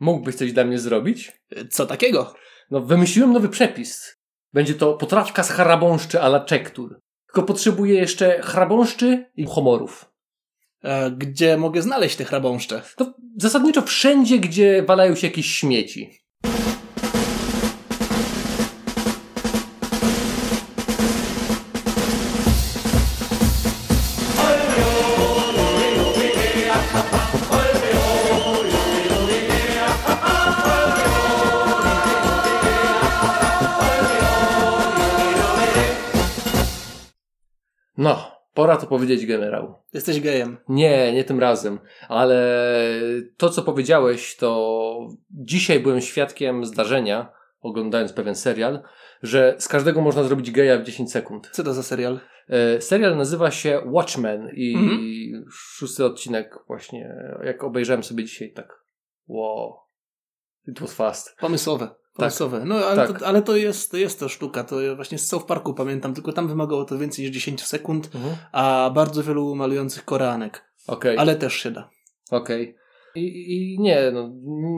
Mógłbyś coś dla mnie zrobić? Co takiego? No, wymyśliłem nowy przepis. Będzie to potrawka z hrabąszczy a la czektur. Tylko potrzebuję jeszcze hrabąszczy i homorów. E, gdzie mogę znaleźć te hrabąszcze? To zasadniczo wszędzie, gdzie walają się jakieś śmieci. Pora to powiedzieć generał. Jesteś gejem. Nie, nie tym razem, ale to, co powiedziałeś, to dzisiaj byłem świadkiem zdarzenia, oglądając pewien serial, że z każdego można zrobić geja w 10 sekund. Co to za serial? E, Serial nazywa się Watchmen i Mhm. szósty odcinek właśnie, jak obejrzałem sobie dzisiaj, tak wow, it was fast. Pomysłowe. Pomysłowe. No, ale, Tak. to, ale to jest, to jest to sztuka. To ja właśnie z South Parku pamiętam, tylko tam wymagało to więcej niż 10 sekund, Mhm. a bardzo wielu malujących koreanek. Okej, Ale też się da. okej. I, I nie, no,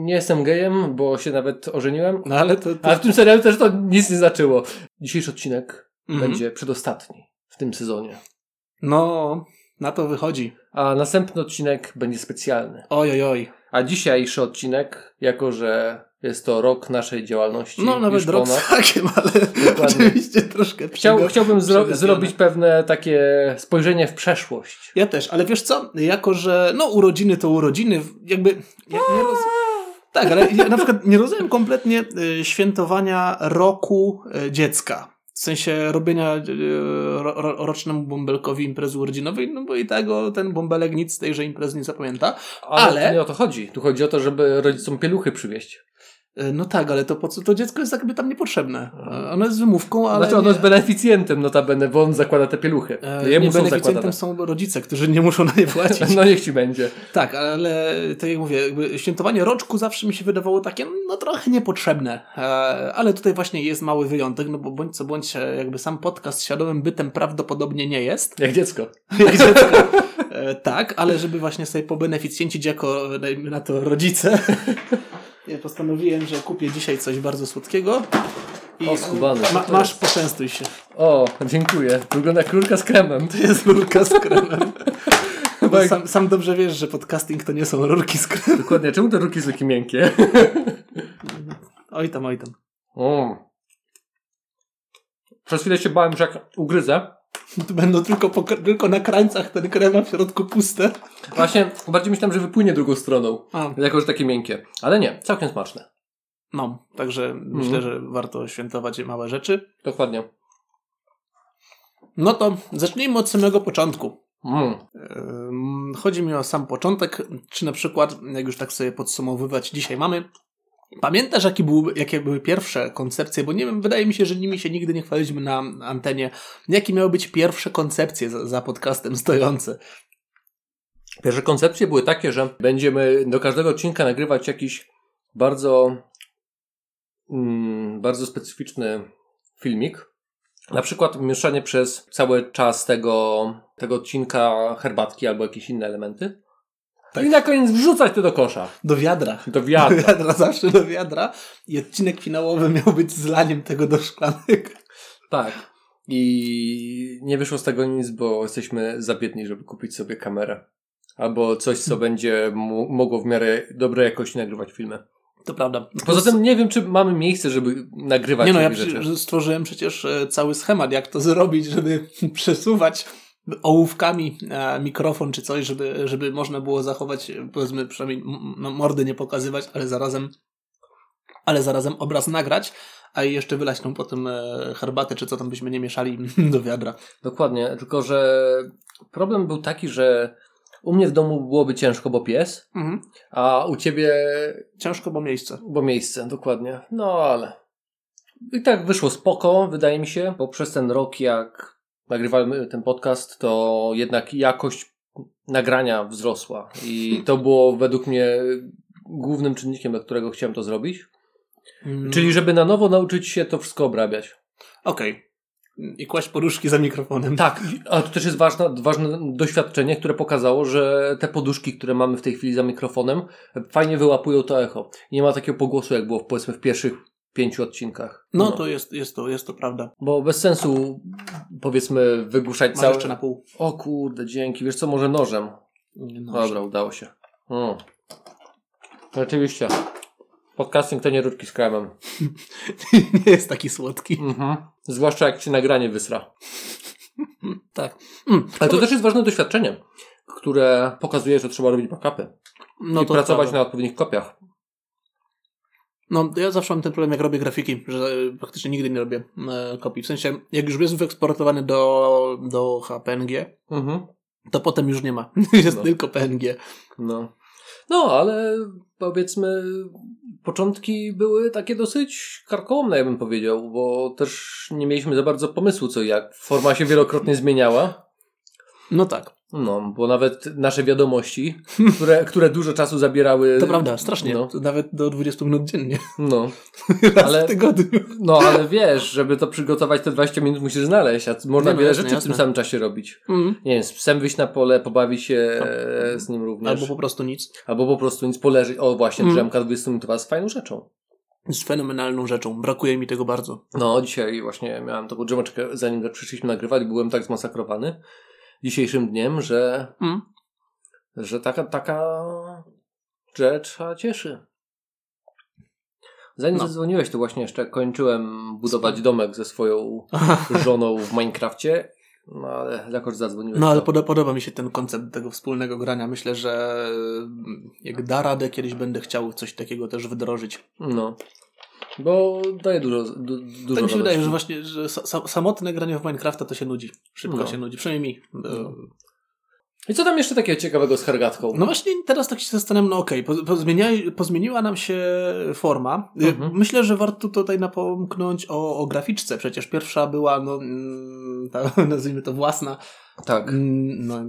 nie jestem gejem, bo się nawet ożeniłem, No ale to... to... ale w tym serialu też to nic nie znaczyło. Dzisiejszy odcinek Mhm. będzie przedostatni w tym sezonie. No, na to wychodzi. A następny odcinek będzie specjalny. Oj, oj, oj. A dzisiejszy odcinek, jako że jest to rok naszej działalności, No, nawet rok ponad, z hakiem, ale oczywiście troszkę Chciał, chciałbym zro- zrobić pewne takie spojrzenie w przeszłość. Ja też, ale wiesz co? Jako, że no urodziny to urodziny, jakby... Ja nie roz... Tak, ale ja na przykład nie rozumiem kompletnie y, świętowania roku y, dziecka. W sensie robienia y, ro, ro, rocznemu bąbelkowi imprezy urodzinowej, no bo i tego ten bąbelek nic z tejże imprezy nie zapamięta. Ale, Ale- to nie o to chodzi. Tu chodzi o to, żeby rodzicom pieluchy przywieźć. Y, No tak, ale to po co to dziecko jest jakby tam niepotrzebne. Y, Ono jest wymówką, ale... znaczy ono nie- jest beneficjentem notabene, bo on zakłada te pieluchy. E, Jemu nie, są beneficjentem zakładane. są rodzice, którzy nie muszą na nie płacić. No niech ci będzie. Tak, ale tak jak mówię, jakby świętowanie roczku zawsze mi się wydawało takie, no trochę niepotrzebne. E, ale tutaj właśnie jest mały wyjątek, no bo bądź co bądź, e, jakby sam podcast świadomym bytem prawdopodobnie nie jest. Jak dziecko. Jak dziecko. E, tak, ale żeby właśnie sobie pobeneficjencić jako, dajmy na to, rodzice, postanowiłem, że kupię dzisiaj coś bardzo słodkiego. I O, skubany. ma, masz, poczęstuj się. O, dziękuję. Wygląda jak rurka z kremem. To jest rurka z kremem. Tak. sam, sam dobrze wiesz, że podcasting to nie są rurki z kremem. Dokładnie. Czemu te rurki są takie miękkie? Oj tam, oj tam. O. Przez chwilę się bałem, że jak ugryzę. Będą tylko, po, tylko na krańcach ten krem, a w środku puste. Właśnie bardziej myślałem, że wypłynie drugą stroną. A, Jako, że takie miękkie. Ale nie, całkiem smaczne. no, także myślę, że warto świętować małe rzeczy. Dokładnie. No to zacznijmy od samego początku. Mm. Chodzi mi o sam początek, czy na przykład, jak już tak sobie podsumowywać, dzisiaj mamy. Pamiętasz, jakie były, jakie były pierwsze koncepcje? Bo nie wiem, wydaje mi się, że nimi się nigdy nie chwaliliśmy na antenie. Jakie miały być pierwsze koncepcje za, za podcastem stojące? Pierwsze koncepcje były takie, że będziemy do każdego odcinka nagrywać jakiś bardzo, mm, bardzo specyficzny filmik. Na przykład mieszanie przez cały czas tego, tego odcinka herbatki albo jakieś inne elementy. Tak. I na koniec wrzucać to do kosza. Do wiadra. Do Do wiatra. wiadra, zawsze do wiadra. I odcinek finałowy miał być zlaniem tego do szklanek. Tak. I nie wyszło z tego nic, bo jesteśmy za biedni, żeby kupić sobie kamerę. Albo coś, co będzie mogło w miarę dobrej jakości nagrywać filmy. To prawda. Poza tym nie wiem, czy mamy miejsce, żeby nagrywać Nie no, ja rzeczy. stworzyłem przecież e, cały schemat, jak to zrobić, żeby przesuwać ołówkami e, mikrofon czy coś, żeby, żeby można było zachować, e, powiedzmy, przynajmniej no, mordy nie pokazywać, ale zarazem ale zarazem obraz nagrać, a jeszcze wylać tą potem e, herbatę, czy co tam byśmy nie mieszali do wiadra. Dokładnie, tylko że problem był taki, że u mnie w domu byłoby ciężko, bo pies, Mhm. a u ciebie, Ciężko, bo miejsce. bo miejsce, dokładnie. No ale. I tak wyszło spoko, wydaje mi się, bo przez ten rok, jak nagrywamy ten podcast, to jednak jakość nagrania wzrosła. I to było według mnie głównym czynnikiem, dla którego chciałem to zrobić. Mm, Czyli, żeby na nowo nauczyć się to wszystko obrabiać. Okej. i kłaść poduszki za mikrofonem. Tak, a to też jest ważne, ważne doświadczenie, które pokazało, że te poduszki, które mamy w tej chwili za mikrofonem, fajnie wyłapują to echo. Nie ma takiego pogłosu, jak było powiedzmy w pierwszych pięciu odcinkach. No, to jest, jest, to, jest to prawda. Bo bez sensu, powiedzmy, wygłuszać Masz całe... jeszcze na pół. O kurde, dzięki. Wiesz co, może nożem. No, Dobra, udało się. Mm. Rzeczywiście. Podcasting to nie rurki z kremem. nie jest taki słodki. Mhm. Zwłaszcza jak ci nagranie wysra. Tak. Mm. Ale to też jest ważne doświadczenie, które pokazuje, że trzeba robić backupy. No I pracować prawda. na odpowiednich kopiach. No, ja zawsze mam ten problem, jak robię grafiki, że e, praktycznie nigdy nie robię e, kopii. W sensie, jak już jest wyeksportowany do, do HPNG, Mhm. to potem już nie ma. jest No. tylko PNG. No. No, ale powiedzmy, początki były takie dosyć karkołomne, ja bym powiedział, bo też nie mieliśmy za bardzo pomysłu, co jak. Forma się wielokrotnie zmieniała. No tak. No, bo nawet nasze wiadomości, które, które dużo czasu zabierały. To prawda, strasznie. No, Nawet do 20 minut dziennie. no, Raz Ale- w tygodniu. no, ale wiesz, żeby to przygotować, te 20 minut musisz znaleźć, a można wiele jasne, rzeczy w jasne. tym samym czasie robić. Mm. Nie wiem, z psem wyjść na pole, pobawić się No. e, z nim również. Albo po prostu nic. Albo po prostu nic poleżeć. O, właśnie, Mm. drzemka 20 minutowa jest fajną rzeczą. Jest fenomenalną rzeczą. Brakuje mi tego bardzo. No, dzisiaj właśnie miałem taką drzemeczkę, zanim przyszliśmy nagrywać, byłem tak zmasakrowany dzisiejszym dniem, że, Mm. że taka, taka rzecz cieszy. Zanim No. zadzwoniłeś, to właśnie jeszcze kończyłem budować domek ze swoją żoną w Minecrafcie, no ale jakoś zadzwoniłeś. No ale poda- podoba mi się ten koncept tego wspólnego grania. Myślę, że mm, jak da radę, kiedyś będę chciał coś takiego też wdrożyć. No. Bo daje dużo, du, dużo Tak mi się wydaje, że właśnie że sa- sa- samotne granie w Minecrafta to się nudzi. Szybko No. się nudzi. Przynajmniej mi. No. I co tam jeszcze takiego ciekawego z hergatką? No właśnie teraz tak się zastanawiam, no okej, po, pozmienia- pozmieniła nam się forma. Y, Mhm. Myślę, że warto tutaj napomknąć o, o graficzce. Przecież pierwsza była, no, mm, ta, nazwijmy to własna, Tak. mm, no,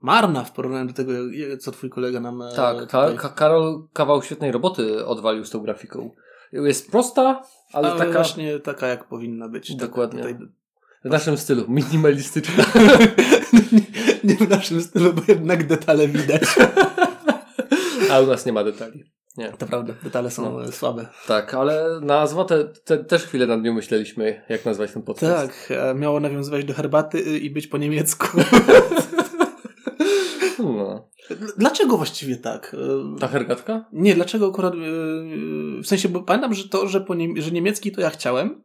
marna w porównaniu do tego, co twój kolega nam e, Tak, Ka- Karol kawał świetnej roboty odwalił z tą grafiką. Jest prosta, ale, ale taka właśnie taka, jak powinna być. Dokładnie. tutaj- w naszym stylu, minimalistyczna. nie, nie w naszym stylu, bo jednak detale widać. A u nas nie ma detali. Nie. To prawda, detale są No. słabe. Tak, ale nazwa te, te, też chwilę nad nią myśleliśmy, jak nazwać ten podcast. Tak, e, miało nawiązywać do herbaty y, i być po niemiecku. No. Dl- Dlaczego właściwie tak? E, Ta hergatka? Nie, dlaczego akurat. e, W sensie, bo pamiętam, że to, że, po niem, że niemiecki to ja chciałem,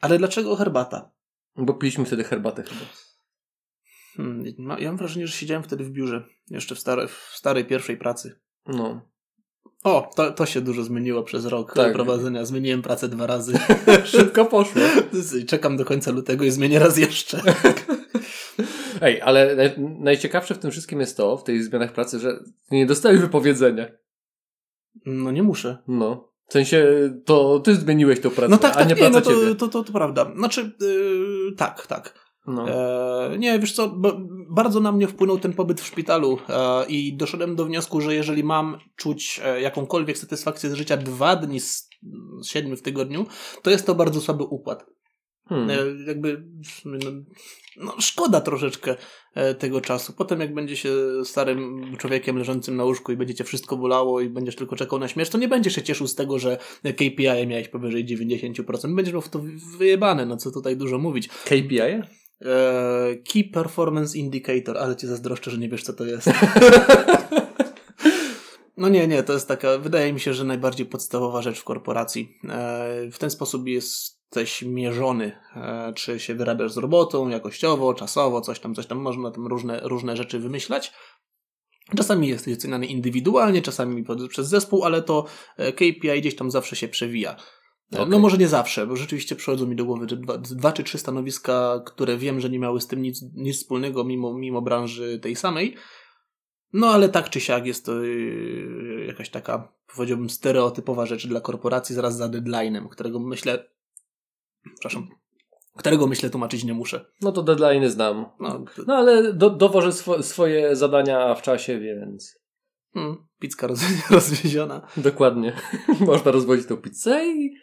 ale dlaczego herbata? Bo piliśmy wtedy herbatę chyba. Hmm, ma- ja mam wrażenie, że siedziałem wtedy w biurze, jeszcze w, stare, w starej pierwszej pracy. No. O, to, to się dużo zmieniło przez rok Tak. prowadzenia. Zmieniłem pracę dwa razy. Szybko poszło. Czekam do końca lutego i zmienię raz jeszcze. Ej, ale naj, najciekawsze w tym wszystkim jest to, w tych zmianach pracy, że nie dostałeś wypowiedzenia. No nie muszę. No. W sensie, to ty zmieniłeś tą pracę, No tak, a nie tak, nie, no to, ciebie. to, to, to prawda. Znaczy, yy, tak, tak. No. E, nie, wiesz co, bardzo na mnie wpłynął ten pobyt w szpitalu e, i doszedłem do wniosku, że jeżeli mam czuć e, jakąkolwiek satysfakcję z życia dwa dni z, z siedmiu w tygodniu, to jest to bardzo słaby układ. Hmm. E, jakby, no, no, szkoda troszeczkę e, tego czasu. Potem jak będzie się starym człowiekiem leżącym na łóżku i będzie cię wszystko bolało i będziesz tylko czekał na śmierć, to nie będziesz się cieszył z tego, że KPI miałeś powyżej 90%. Będziesz miał w to wyjebane, no co tutaj dużo mówić. KPI? E, Key Performance Indicator, ale cię zazdroszczę, że nie wiesz, co to jest. No nie, nie, to jest taka, wydaje mi się, że najbardziej podstawowa rzecz w korporacji. E, w ten sposób jesteś mierzony, e, czy się wyrabiasz z robotą, jakościowo, czasowo, coś tam, coś tam, można tam różne, różne rzeczy wymyślać. Czasami jesteś oceniany indywidualnie, czasami przez zespół, ale to e, KPI gdzieś tam zawsze się przewija. E, Okej. No może nie zawsze, bo rzeczywiście przychodzą mi do głowy dwa, dwa czy trzy stanowiska, które wiem, że nie miały z tym nic, nic wspólnego mimo, mimo branży tej samej. No ale tak czy siak jest to jakaś taka, powiedziałbym, stereotypowa rzecz dla korporacji zaraz za deadline'em, którego myślę, przepraszam, którego myślę tłumaczyć nie muszę. No to deadline znam. No, No ale do, dowożę swo, swoje zadania w czasie, więc hmm, pizka roz, rozwieziona. dokładnie. Można rozwozić tą pizzę i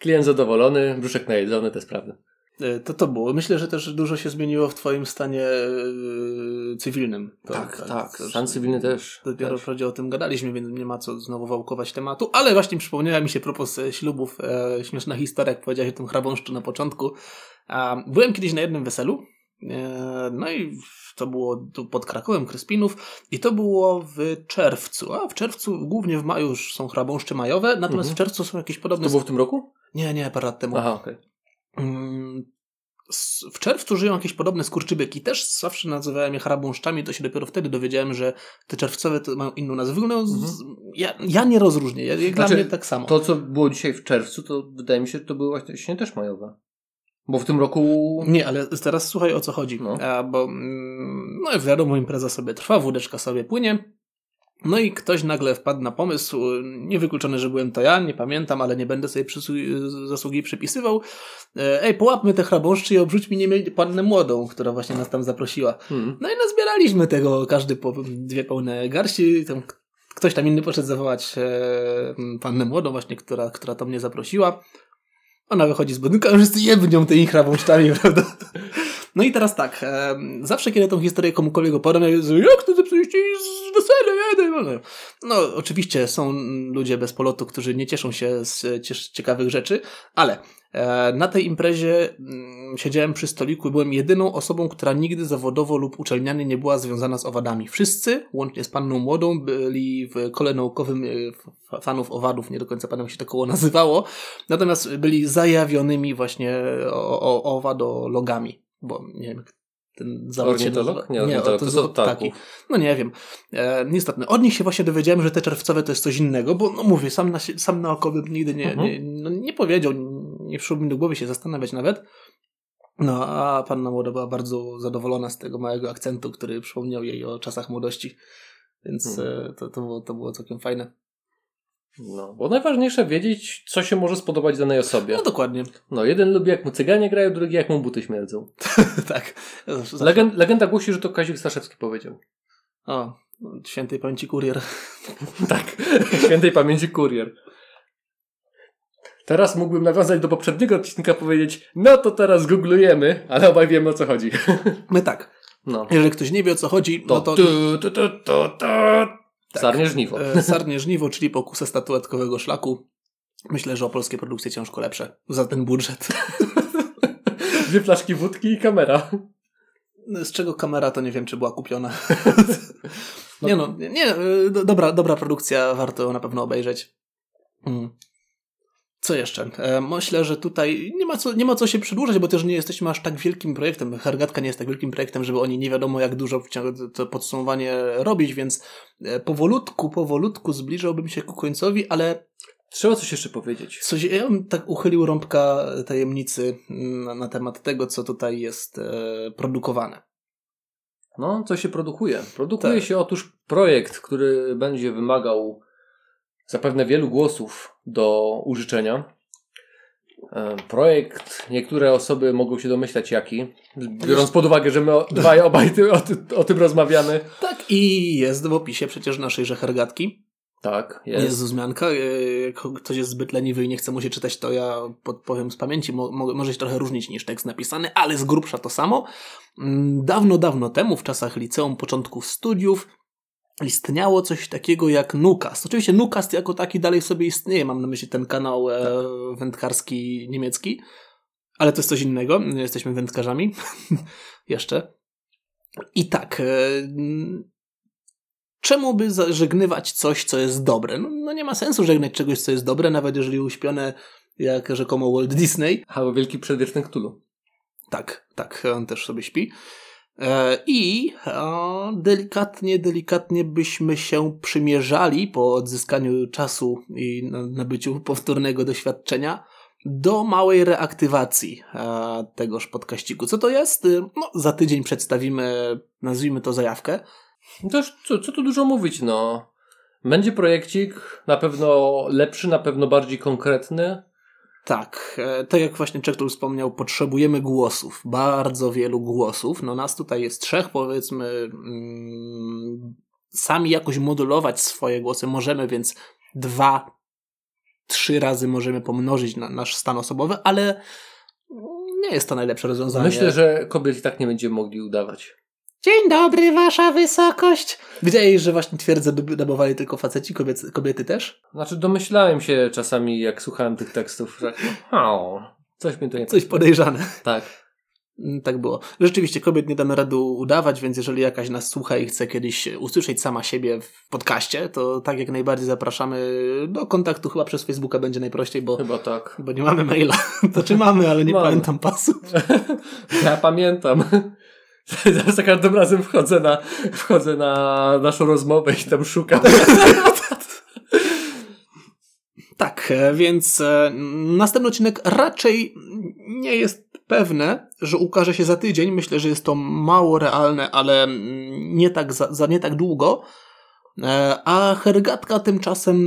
klient zadowolony, brzuszek najedzony, te sprawy. E, to to było. Myślę, że też dużo się zmieniło w twoim stanie yy, cywilnym. To, tak, tak. tak stan cywilny też. Dopiero wprawdzie o tym gadaliśmy, więc nie ma co znowu wałkować tematu. Ale właśnie przypomniała mi się propos ślubów, e, śmieszna historia, jak powiedziałeś o tym chrabąszczu na początku. A, byłem kiedyś na jednym weselu, e, no i to było tu pod Krakowem Kryspinów i to było w czerwcu. A w czerwcu, głównie w maju już są chrabąszcze majowe, natomiast mhm. w czerwcu są jakieś podobne... To było w tym roku? Nie, nie, parę lat temu. Aha. Okay. Mm, w czerwcu żyją jakieś podobne skurczybyki. Też zawsze nazywałem je chrabąszczami, to się dopiero wtedy dowiedziałem, że te czerwcowe to mają inną nazwę. No, mhm. ja, ja nie rozróżnię, ja, dla znaczy, mnie tak samo. To, co było dzisiaj w czerwcu, to wydaje mi się, że to były właśnie też majowe. Bo w tym roku. Nie, ale teraz słuchaj o co chodzi. No. A, bo mm, no wiadomo, impreza sobie trwa, wódeczka sobie płynie. No i ktoś nagle wpadł na pomysł, niewykluczone, że byłem to ja, nie pamiętam, ale nie będę sobie zasługi przypisywał. E, ej, połapmy te chrabąszczy i obrzućmy nimi pannę młodą, która właśnie nas tam zaprosiła. Hmm. No i nazbieraliśmy tego, każdy po dwie pełne garści. Tam ktoś tam inny poszedł zawołać e, pannę młodą właśnie, która, która to mnie zaprosiła. Ona wychodzi z budynku, a wszyscy jebnią tymi chrabąszczami, prawda? No i teraz tak, e, zawsze kiedy tą historię komukolwiek opowiadam, ja mówię, jak to? No oczywiście są ludzie bez polotu, którzy nie cieszą się z ciekawych rzeczy, ale e, na tej imprezie mm, siedziałem przy stoliku i byłem jedyną osobą, która nigdy zawodowo lub uczelnianie nie była związana z owadami. Wszyscy, łącznie z panną młodą, byli w kole naukowym e, fanów owadów, nie do końca pamiętam się to koło nazywało, natomiast byli zajawionymi właśnie owadologami bo nie wiem, ten zawód nazywa. Nie, nie to, to, taki. No nie wiem. E, niestety, od nich się właśnie dowiedziałem, że te czerwcowe to jest coś innego, bo no mówię, sam, na, sam nigdy nie, mhm. nie, no, nie powiedział, nie przyszło mi do głowy się zastanawiać nawet. No, a panna młoda była bardzo zadowolona z tego małego akcentu, który przypomniał jej o czasach młodości. Więc mhm. e, to, to, było, to było całkiem fajne. No, bo najważniejsze wiedzieć, co się może spodobać danej osobie. No dokładnie. No, jeden lubi jak mu cyganie grają, drugi jak mu buty śmierdzą. tak. Legend, legenda głosi, że to Kazik Staszewski powiedział. O, świętej pamięci kurier. tak, świętej pamięci kurier. Teraz mógłbym nawiązać do poprzedniego odcinka powiedzieć, no to teraz googlujemy, ale obaj wiemy o co chodzi. My tak. No. Jeżeli ktoś nie wie o co chodzi, no to... Tu, tu, tu, tu, tu. Tak. Sarnie żniwo. E, sarnie żniwo, czyli pokusę statuetkowego szlaku. Myślę, że o polskie produkcje ciężko lepsze. Za ten budżet. Dwie flaszki wódki i kamera. Z czego kamera, to nie wiem, czy była kupiona. nie no, nie, e, dobra, dobra produkcja, warto ją na pewno obejrzeć. Mm. Co jeszcze? E, myślę, że tutaj nie ma, co, nie ma co się przedłużać, bo też nie jesteśmy aż tak wielkim projektem. Hergatka nie jest tak wielkim projektem, żeby oni nie wiadomo jak dużo to podsumowanie robić, więc e, powolutku, powolutku zbliżałbym się ku końcowi, ale Trzeba coś jeszcze powiedzieć. Coś, ja bym tak uchylił rąbka tajemnicy na, na temat tego, co tutaj jest e, produkowane. No, co się produkuje? Produkuje tak. się otóż projekt, który będzie wymagał zapewne wielu głosów do użyczenia. E, projekt, niektóre osoby mogą się domyślać jaki, biorąc pod uwagę, że my dwaj obaj o, o, tym rozmawiamy. Tak, i jest w opisie przecież naszej hergatki. Tak, jest. Jest wzmianka. E, jak ktoś jest zbyt leniwy i nie chce mu się czytać, to ja podpowiem z pamięci. Mo, może się trochę różnić niż tekst napisany, ale z grubsza to samo. Mm, dawno, dawno temu, w czasach liceum, początków studiów, istniało coś takiego jak Nukast. Oczywiście Nukast jako taki dalej sobie istnieje, mam na myśli ten kanał e, tak. wędkarski niemiecki, ale to jest coś innego, jesteśmy wędkarzami jeszcze. I tak, e, czemu by żegnywać coś, co jest dobre? No, no, nie ma sensu żegnać czegoś, co jest dobre, nawet jeżeli uśpione jak rzekomo Walt Disney. Albo Wielki Przedwieczny Cthulhu. Tak, tak, on też sobie śpi. E, I delikatnie, delikatnie byśmy się przymierzali po odzyskaniu czasu i nabyciu powtórnego doświadczenia do małej reaktywacji e, tegoż podkaściku. Co to jest? No, za tydzień przedstawimy, nazwijmy to zajawkę. Też, co, co tu dużo mówić, no. Będzie projekcik na pewno lepszy, na pewno bardziej konkretny. Tak, e, tak jak właśnie Czektul wspomniał, potrzebujemy głosów, bardzo wielu głosów. No nas tutaj jest trzech, powiedzmy, mm, sami jakoś modulować swoje głosy możemy, więc dwa, trzy razy możemy pomnożyć na nasz stan osobowy, ale nie jest to najlepsze rozwiązanie. Myślę, że kobiet i tak nie będziemy mogli udawać. Dzień dobry, wasza wysokość. Wiedziałeś, że właśnie twierdzę, dabowali tylko faceci, kobiety, kobiety też? Znaczy domyślałem się czasami, jak słuchałem tych tekstów, że o, coś mi to nie Coś podejrzane. Tak. Mm, Tak było. Rzeczywiście, kobiet nie damy rady udawać, więc jeżeli jakaś nas słucha i chce kiedyś usłyszeć sama siebie w podcaście, to tak jak najbardziej zapraszamy do kontaktu. Chyba przez Facebooka będzie najprościej, bo, Chyba tak. bo nie mamy maila. To czy mamy, ale nie Mamy. pamiętam pasów. Ja pamiętam. Za każdym razem wchodzę na, wchodzę na naszą rozmowę i tam szukam. Tak, e, więc e, następny odcinek raczej nie jest pewne, że ukaże się za tydzień. Myślę, że jest to mało realne, ale mm, nie tak za, za nie tak długo. E, A Hergatka tymczasem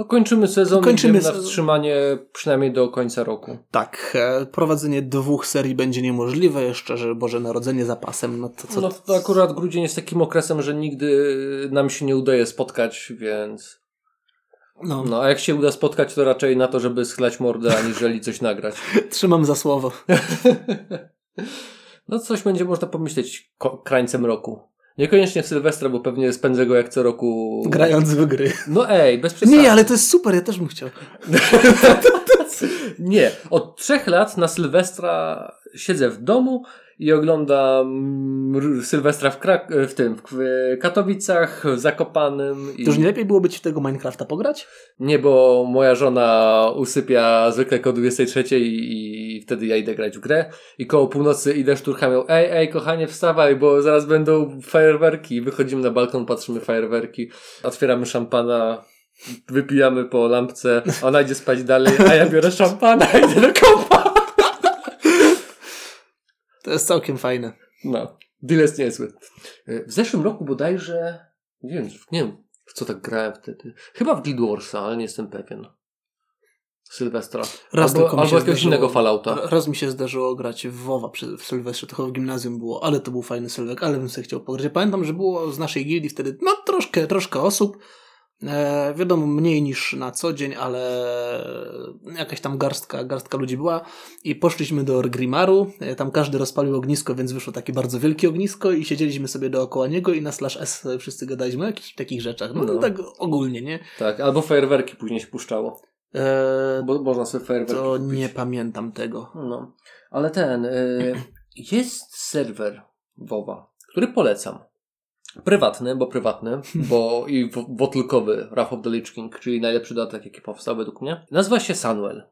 No kończymy sezon Kończymy na sezon. wstrzymanie przynajmniej do końca roku. tak, e, prowadzenie dwóch serii będzie niemożliwe, jeszcze, że Boże Narodzenie zapasem, no to co? No to akurat grudzień jest takim okresem, że nigdy nam się nie udaje spotkać, więc... no, No a jak się uda spotkać, to raczej na to, żeby schlać mordę, aniżeli coś nagrać. trzymam za słowo. No coś będzie można pomyśleć krańcem roku. Niekoniecznie w Sylwestra, bo pewnie spędzę go jak co roku. Grając w gry. No ej, bez przesady. Nie, ale to jest super, ja też bym chciał. Nie, od trzech lat na Sylwestra siedzę w domu i oglądam Sylwestra w, Krak- w tym, w Katowicach, w Zakopanym. I... To już nie lepiej byłoby ci w tego Minecrafta pograć? Nie, bo moja żona usypia zwykle koło 23 i, i wtedy ja idę grać w grę i koło północy idę szturcham ją, ej, ej, kochanie, wstawaj, bo zaraz będą fajerwerki. Wychodzimy na balkon, patrzymy fajerwerki, otwieramy szampana, wypijamy po lampce, ona idzie spać dalej, a ja biorę szampana i idę do kompa. To jest całkiem fajne. No, deal jest niezły. W zeszłym roku bodajże, nie wiem, nie wiem, w co tak grałem wtedy. Chyba w Guild Warsa, ale nie jestem pewien. Sylwestra. Raz albo albo się jakiegoś zdarzyło- innego Fallouta. Raz mi się zdarzyło grać w WoWa przy, w Sylwestrze, to chyba w gimnazjum było, ale to był fajny Sylwek, ale bym sobie chciał pograć. Ja Pamiętam, że było z naszej gildii wtedy, no troszkę, troszkę osób, e, wiadomo, mniej niż na co dzień, ale jakaś tam garstka, garstka ludzi była i poszliśmy do Orgrimaru, e, tam każdy rozpalił ognisko, więc wyszło takie bardzo wielkie ognisko i siedzieliśmy sobie dookoła niego i na slash S wszyscy gadaliśmy o jakichś takich rzeczach, no, No. tak ogólnie, nie? Tak, albo fajerwerki później się puszczało. E, Bo można sobie fajerwerki to kupić. nie pamiętam tego. No. Ale ten, y, jest serwer WoWa, który polecam. Prywatny, bo prywatny, bo i botylkowy Wrath of the Lich King, czyli najlepszy dodatek, jaki powstał według mnie. Nazywa się Sunwell.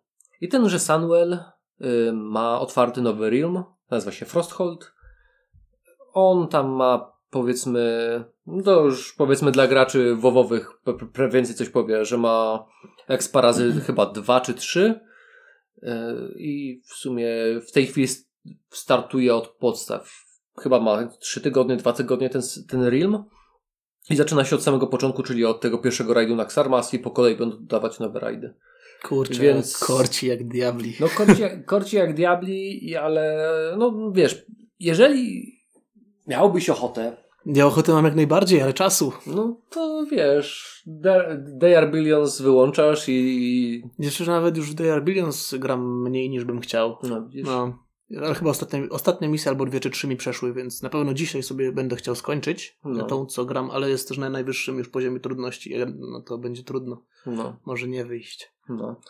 I tenże Sunwell y, ma otwarty nowy realm, nazywa się Frosthold. On tam ma powiedzmy, no to już powiedzmy dla graczy wowowych więcej coś powie, że ma eksparazy chyba dwa czy trzy E, i w sumie w tej chwili startuje od podstaw. Chyba ma trzy tygodnie, dwa tygodnie ten, ten realm i zaczyna się od samego początku, czyli od tego pierwszego rajdu na Xarmas i po kolei będą dodawać nowe rajdy. Kurczę, Więc- korci jak diabli. No korci, korci jak diabli, ale no wiesz, jeżeli miałbyś ochotę, Ja ochotę mam jak najbardziej, ale czasu. no to wiesz, They Are Billions wyłączasz i, Jeszcze że nawet już w They Are Billions gram mniej niż bym chciał. no, widzisz, No. Ale chyba ostatnie, ostatnie misje albo dwie czy trzy mi przeszły, więc na pewno dzisiaj sobie będę chciał skończyć No. tą, co gram, ale jest też na najwyższym już poziomie trudności. No to będzie trudno. no, Może nie wyjść. no.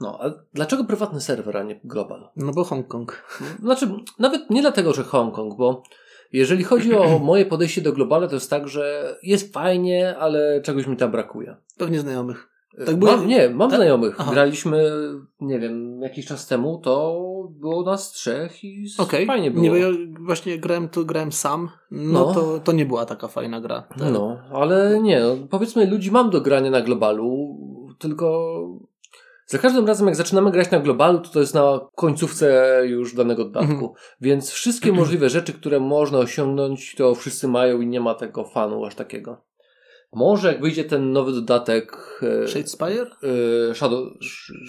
No, a dlaczego prywatny serwer, a nie global? No bo Hongkong. Znaczy, nawet nie dlatego, że Hongkong, bo jeżeli chodzi o moje podejście do globalu, to jest tak, że jest fajnie, ale czegoś mi tam brakuje. Pewnie znajomych. Tak było- mam, nie, mam tak? znajomych. Aha. Graliśmy, nie wiem, jakiś czas temu, to było nas trzech i Okej. fajnie było. Nie, bo ja właśnie grałem to grałem sam. No, No. To, to nie była taka fajna gra. Tak. No, ale nie, no, powiedzmy, ludzi mam do grania na globalu, tylko za każdym razem, jak zaczynamy grać na globalu, to to jest na końcówce już danego dodatku. Mhm. Więc wszystkie możliwe rzeczy, które można osiągnąć, to wszyscy mają i nie ma tego fanu aż takiego. Może jak wyjdzie ten nowy dodatek e, Shadespire? e, Shadow...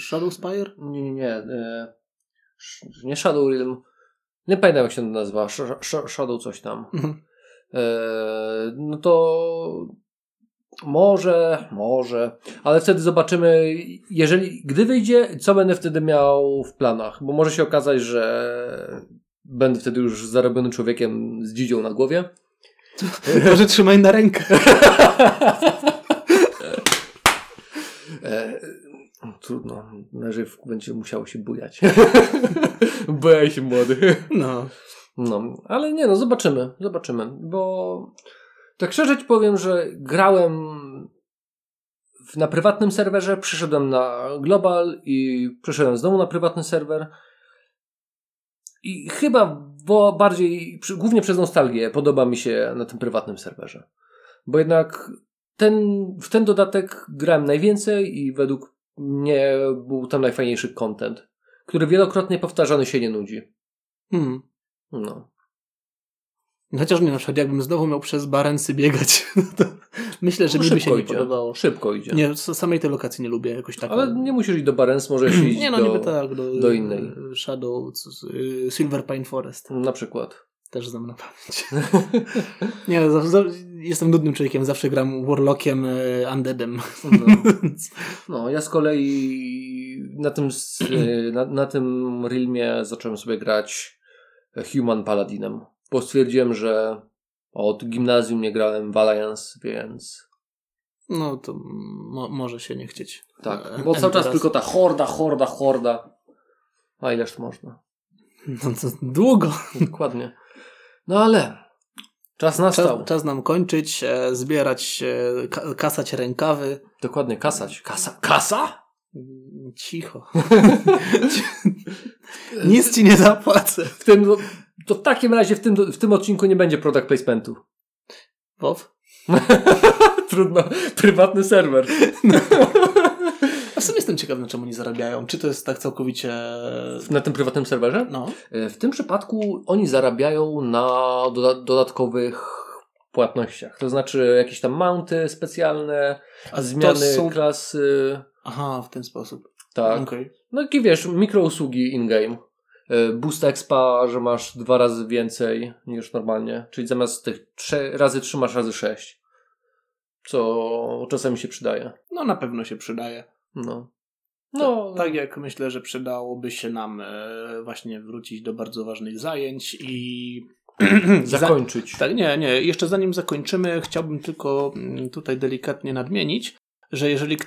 Shadowspire? Nie, nie, nie. e, Nie Shadow Realm. Nie pamiętam jak się to nazywa. Sh- sh- Shadow coś tam. Mhm. E, no to Może, może, ale wtedy zobaczymy, jeżeli, gdy wyjdzie, co będę wtedy miał w planach, bo może się okazać, że będę wtedy już zarobionym człowiekiem z dzidzią na głowie. Może trzymaj na rękę. E, trudno, najwyżej będzie musiało się bujać. Bujaj się młody. No. No, ale nie no, zobaczymy, zobaczymy, bo tak szczerze ci powiem, że grałem w- na prywatnym serwerze, przyszedłem na global i przeszedłem znowu na prywatny serwer i chyba bo bardziej, głównie przez nostalgię podoba mi się na tym prywatnym serwerze, bo jednak ten, w ten dodatek grałem najwięcej i według mnie był tam najfajniejszy content, który wielokrotnie powtarzany się nie nudzi. Hmm. No. Chociaż nie, na przykład jakbym znowu miał przez Barensy biegać, no to myślę, że No mi by się szybko nie idzie. podobało. Szybko idzie. Nie, samej tej lokacji nie lubię jakoś tak. Ale nie musisz iść do Barents, możesz iść Nie no, do, niby tak, do, do innej. Shadow, c- c- y, Silver Pine Forest. Na przykład. Też znam na pamięć. nie, no, jestem nudnym człowiekiem, zawsze gram Warlockiem, Undeadem. No. no, ja z kolei na tym, na, na tym realmie zacząłem sobie grać Human Paladinem, bo stwierdziłem, że od gimnazjum nie grałem w Alliance, więc No to mo, może się nie chcieć. tak, E, bo cały czas tylko ta horda, horda, horda. A ileż można? No to długo. Dokładnie. No ale czas nastał. Czas, czas nam kończyć, e, zbierać, e, ka, kasać rękawy. Dokładnie, kasać. Kasa? Kasa? Cicho. Nic ci nie zapłacę. W tym, to w takim razie w tym, w tym odcinku nie będzie product placementu. WoW? Trudno. Prywatny serwer. A w sumie jestem ciekaw, na czym oni zarabiają. Czy to jest tak całkowicie... Na tym prywatnym serwerze? No. E, W tym przypadku oni zarabiają na doda- dodatkowych płatnościach. To znaczy jakieś tam mounty specjalne, A zmiany są... klasy. Aha, w ten sposób. Tak. Okej. No i wiesz, mikrousługi in-game. E, Boost expa, że masz dwa razy więcej niż normalnie. Czyli zamiast tych trzy, razy 3 masz razy 6. Co czasami się przydaje. No na pewno się przydaje. No. No, Tak jak myślę, że przydałoby się nam e, właśnie wrócić do bardzo ważnych zajęć i... zakończyć. Tak, nie, nie. Jeszcze zanim zakończymy, chciałbym tylko mm, tutaj delikatnie nadmienić, że jeżeli